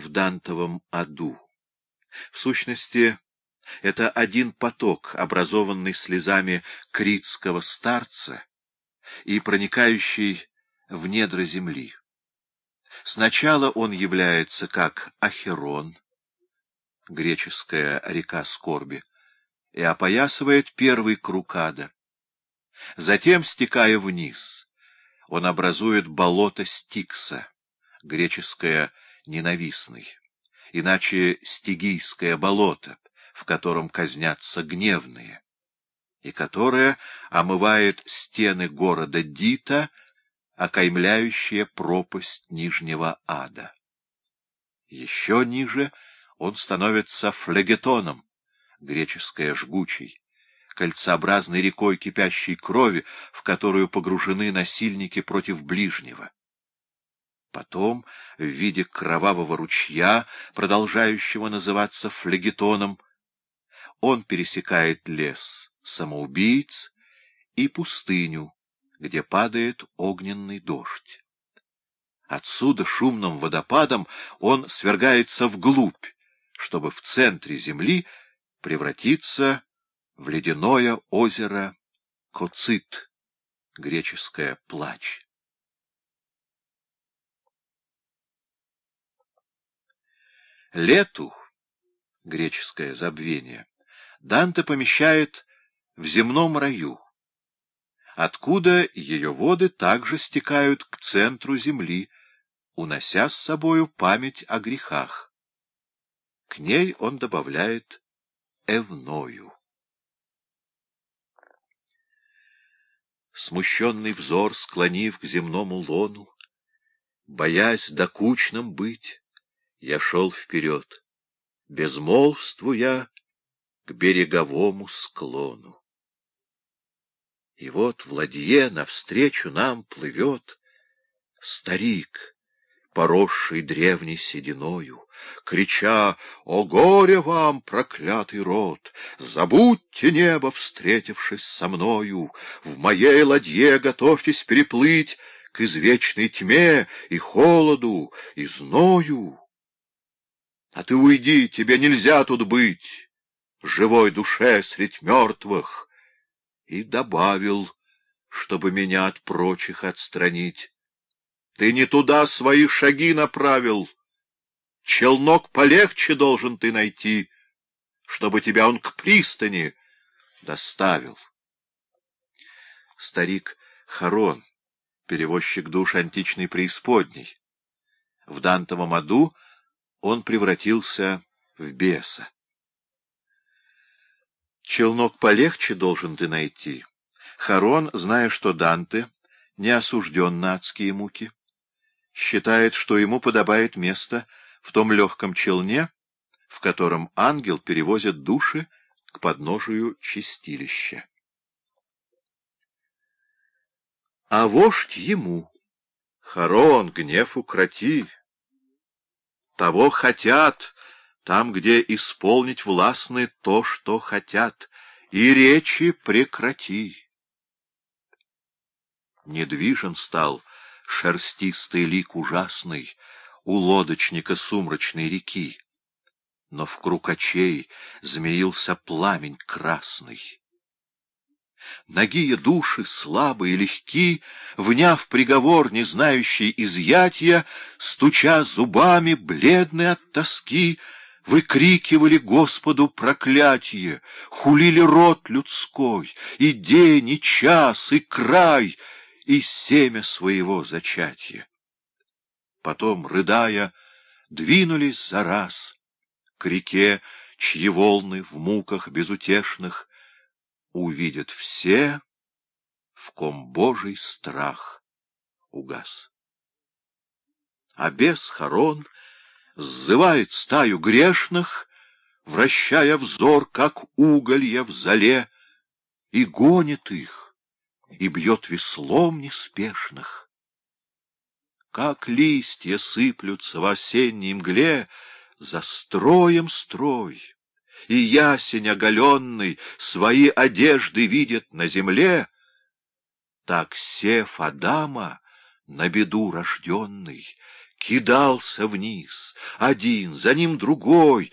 в Дантовом аду. В сущности, это один поток, образованный слезами критского старца и проникающий в недра земли. Сначала он является как Ахерон, греческая река скорби, и опоясывает первый круг ада. Затем, стекая вниз, он образует болото Стикса, греческое «ненавистный», иначе стигийское болото, в котором казнятся гневные, и которое омывает стены города Дита, окаймляющие пропасть Нижнего Ада. Еще ниже он становится флегетоном, греческое «жгучий», кольцеобразной рекой кипящей крови, в которую погружены насильники против ближнего. Потом, в виде кровавого ручья, продолжающего называться флегетоном, он пересекает лес самоубийц и пустыню, где падает огненный дождь. Отсюда шумным водопадом он свергается вглубь, чтобы в центре земли превратиться в ледяное озеро Коцит, греческое «плач». Лету, греческое забвение, Данте помещает в земном раю, откуда ее воды также стекают к центру земли, унося с собою память о грехах. К ней он добавляет Эвною. Смущенный взор склонив к земному лону, Боясь докучным быть, я шел вперед, безмолвствуя к береговому склону. И вот в ладье навстречу нам плывет старик, поросший древней сединою, крича «О горе вам, проклятый род! Забудьте небо, встретившись со мною! В моей ладье готовьтесь переплыть к извечной тьме и холоду, и зною!» А ты уйди, тебе нельзя тут быть, живой душе средь мертвых. И добавил, чтобы меня от прочих отстранить. Ты не туда свои шаги направил. Челнок полегче должен ты найти, чтобы тебя он к пристани доставил. Старик Харон, перевозчик душ античной преисподней. В Дантовом аду — он превратился в беса. Челнок полегче должен ты найти. Харон, зная, что Данте не осужден на адские муки, считает, что ему подобает место в том легком челне, в котором ангел перевозит души к подножию чистилища. А вождь ему, Харон, гнев укроти, того хотят, там, где исполнить властны то, что хотят, и речи прекрати. Недвижен стал шерстистый лик ужасный у лодочника сумрачной реки, но в круг очей змеился пламень красный. Ногие души, слабые, легки, Вняв приговор, не знающий изъятия, Стуча зубами, бледные от тоски, Выкрикивали Господу проклятие, Хулили род людской, И день, и час, и край, И семя своего зачатия. Потом, рыдая, двинулись за раз К реке, чьи волны в муках безутешных увидят все, в ком Божий страх угас. А бес Харон сзывает стаю грешных, вращая взор, как уголья в зале, и гонит их, и бьет веслом неспешных. Как листья сыплются в осенней мгле, за строем строй и ясень оголенный свои одежды видит на земле, так сев Адама, на беду рожденный, кидался вниз, один, за ним другой,